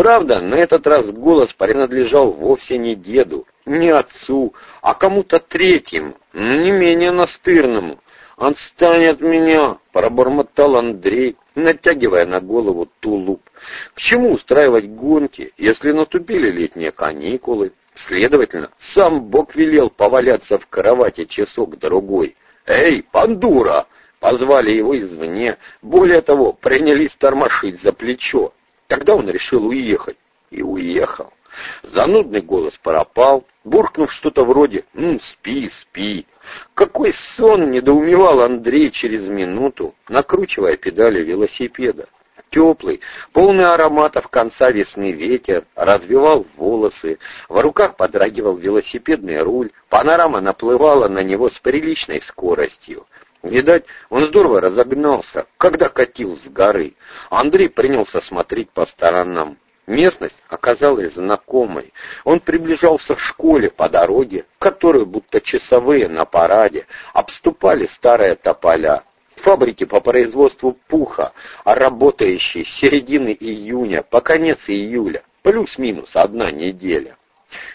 Правда, на этот раз голос принадлежал вовсе не деду, не отцу, а кому-то третьему, не менее настырному. «Отстань от меня!» — пробормотал Андрей, натягивая на голову тулуп. «К чему устраивать гонки, если наступили летние каникулы? Следовательно, сам Бог велел поваляться в кровати часок-другой. «Эй, пандура!» — позвали его извне. Более того, принялись тормошить за плечо. Тогда он решил уехать. И уехал. Занудный голос пропал, буркнув что-то вроде «Ну, спи, спи». Какой сон недоумевал Андрей через минуту, накручивая педали велосипеда. Теплый, полный ароматов конца весны ветер развивал волосы, в руках подрагивал велосипедный руль, панорама наплывала на него с приличной скоростью. Видать, он здорово разогнался, когда катил с горы. Андрей принялся смотреть по сторонам. Местность оказалась знакомой. Он приближался к школе по дороге, которую будто часовые на параде обступали старые тополя. Фабрики по производству пуха, а работающие с середины июня по конец июля, плюс-минус одна неделя.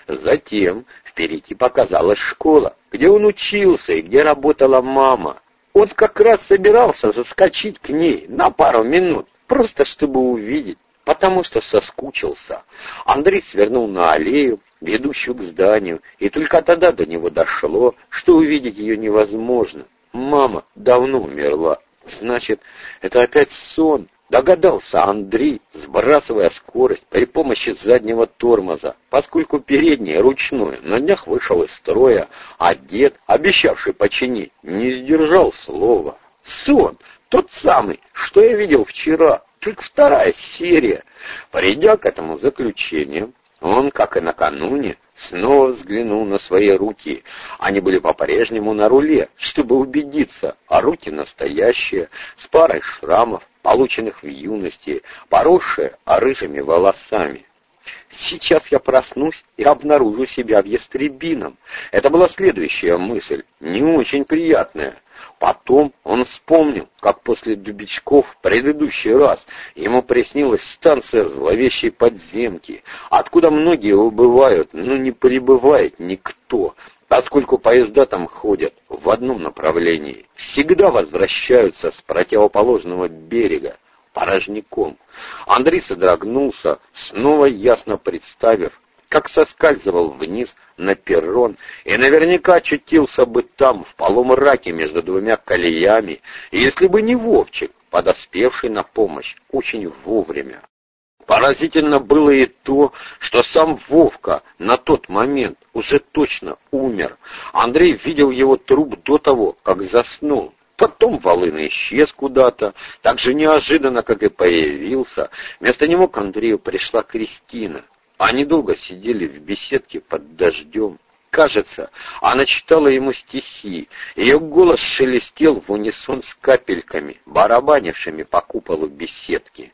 Затем впереди показалась школа, где он учился и где работала мама. Он как раз собирался заскочить к ней на пару минут, просто чтобы увидеть, потому что соскучился. Андрей свернул на аллею, ведущую к зданию, и только тогда до него дошло, что увидеть ее невозможно. Мама давно умерла. Значит, это опять сон. Догадался Андрей, сбрасывая скорость при помощи заднего тормоза, поскольку передний ручной на днях вышел из строя, а дед, обещавший починить, не сдержал слова. Сон, тот самый, что я видел вчера, только вторая серия. Придя к этому заключению, он, как и накануне, снова взглянул на свои руки. Они были по-прежнему на руле, чтобы убедиться, а руки настоящие, с парой шрамов, полученных в юности, поросшие рыжими волосами. Сейчас я проснусь и обнаружу себя в ястребином. Это была следующая мысль, не очень приятная. Потом он вспомнил, как после Дубичков в предыдущий раз ему приснилась станция зловещей подземки, откуда многие убывают, но не прибывает никто, поскольку поезда там ходят в одном направлении, всегда возвращаются с противоположного берега, порожняком. Андрей содрогнулся, снова ясно представив, как соскальзывал вниз на перрон и наверняка очутился бы там, в полумраке между двумя колеями, если бы не Вовчик, подоспевший на помощь очень вовремя. Поразительно было и то, что сам Вовка на тот момент уже точно умер. Андрей видел его труп до того, как заснул. Потом Волына исчез куда-то, так же неожиданно, как и появился. Вместо него к Андрею пришла Кристина. Они долго сидели в беседке под дождем. Кажется, она читала ему стихи. Ее голос шелестел в унисон с капельками, барабанившими по куполу беседки.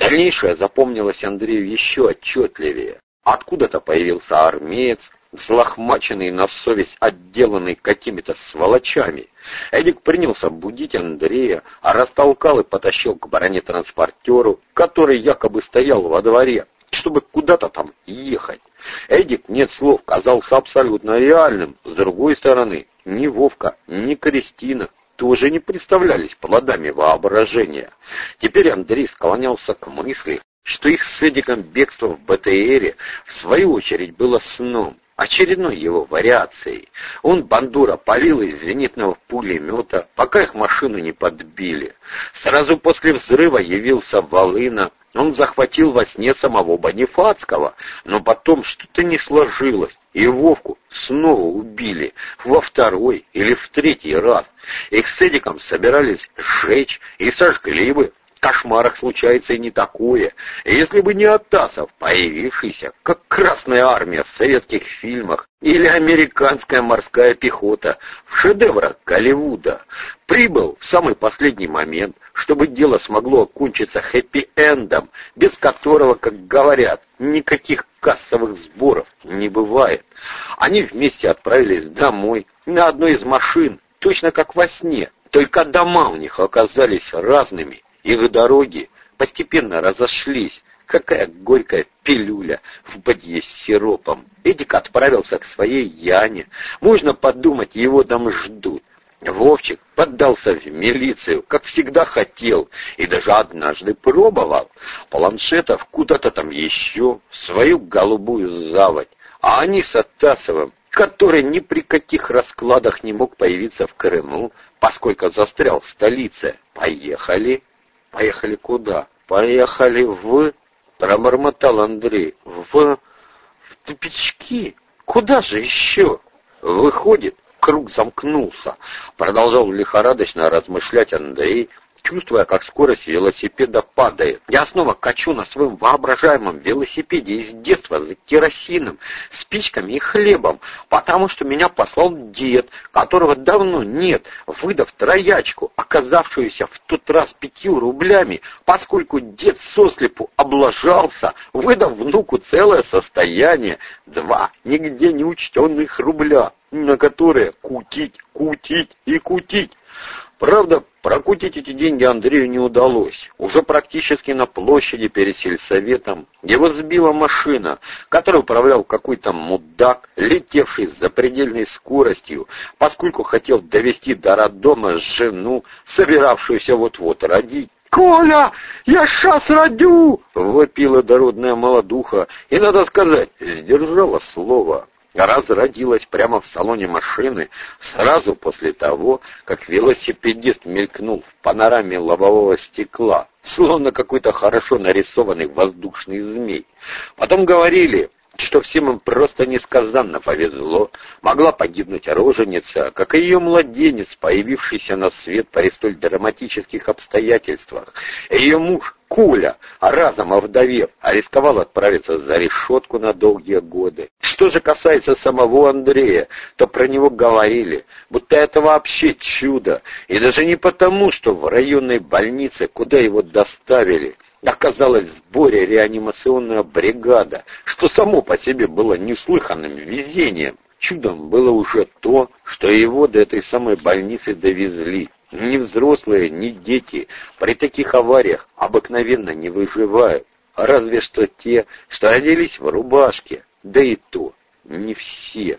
Дальнейшее запомнилось Андрею еще отчетливее. Откуда-то появился армеец, взлохмаченный на совесть, отделанный какими-то сволочами. Эдик принялся будить Андрея, а растолкал и потащил к бронетранспортеру, который якобы стоял во дворе, чтобы куда-то там ехать. Эдик, нет слов, казался абсолютно реальным. С другой стороны, ни Вовка, ни Кристина тоже не представлялись плодами воображения. Теперь Андрей склонялся к мысли, что их с Эдиком бегство в БТРе в свою очередь было сном, очередной его вариацией. Он, Бандура, полил из зенитного пулемета, пока их машину не подбили. Сразу после взрыва явился Волына, он захватил во сне самого Бонифацкого, но потом что-то не сложилось, и Вовку снова убили. Во второй или в третий раз. Их с Эдиком собирались сжечь. И сожгли бы, кошмарах случается и не такое. Если бы не Атасов, появившийся, как Красная Армия в советских фильмах, или американская морская пехота в шедеврах Голливуда, прибыл в самый последний момент, чтобы дело смогло окончиться хэппи-эндом, без которого, как говорят, никаких кассовых сборов не бывает. Они вместе отправились домой на одной из машин, точно как во сне, только дома у них оказались разными, их дороги постепенно разошлись, Какая горькая пилюля в бадье с сиропом. Эдик отправился к своей Яне. Можно подумать, его там ждут. Вовчик поддался в милицию, как всегда хотел, и даже однажды пробовал. Планшетов куда-то там еще, в свою голубую заводь. А они с Атасовым, который ни при каких раскладах не мог появиться в Крыму, поскольку застрял в столице, поехали. Поехали куда? Поехали в... Пробормотал Андрей. В... В тупички. Куда же еще? Выходит, круг замкнулся. Продолжал лихорадочно размышлять Андрей, чувствуя, как скорость велосипеда падает. Я снова качу на своем воображаемом велосипеде из детства за керосином, спичками и хлебом, потому что меня послал дед, которого давно нет, выдав троячку, оказавшуюся в тот раз пятью рублями, поскольку дед сослепу облажался, выдав внуку целое состояние, два нигде не учтенных рубля, на которые кутить, кутить и кутить. Правда, прокутить эти деньги Андрею не удалось. Уже практически на площади перед сельсоветом его сбила машина, которой управлял какой-то мудак, летевший с запредельной скоростью, поскольку хотел довести до роддома жену, собиравшуюся вот-вот родить. «Коля, я сейчас родю!» — вопила дородная молодуха, и, надо сказать, сдержала слово разродилась прямо в салоне машины сразу после того, как велосипедист мелькнул в панораме лобового стекла, словно какой-то хорошо нарисованный воздушный змей. Потом говорили, что всем им просто несказанно повезло. Могла погибнуть роженица, как и ее младенец, появившийся на свет при столь драматических обстоятельствах. Ее муж, Куля, разом овдовев, а рисковал отправиться за решетку на долгие годы. Что же касается самого Андрея, то про него говорили, будто это вообще чудо, и даже не потому, что в районной больнице, куда его доставили, оказалась в сборе реанимационная бригада, что само по себе было неслыханным везением. Чудом было уже то, что его до этой самой больницы довезли. Ни взрослые, ни дети при таких авариях обыкновенно не выживают. Разве что те, что родились в рубашке, да и то не все.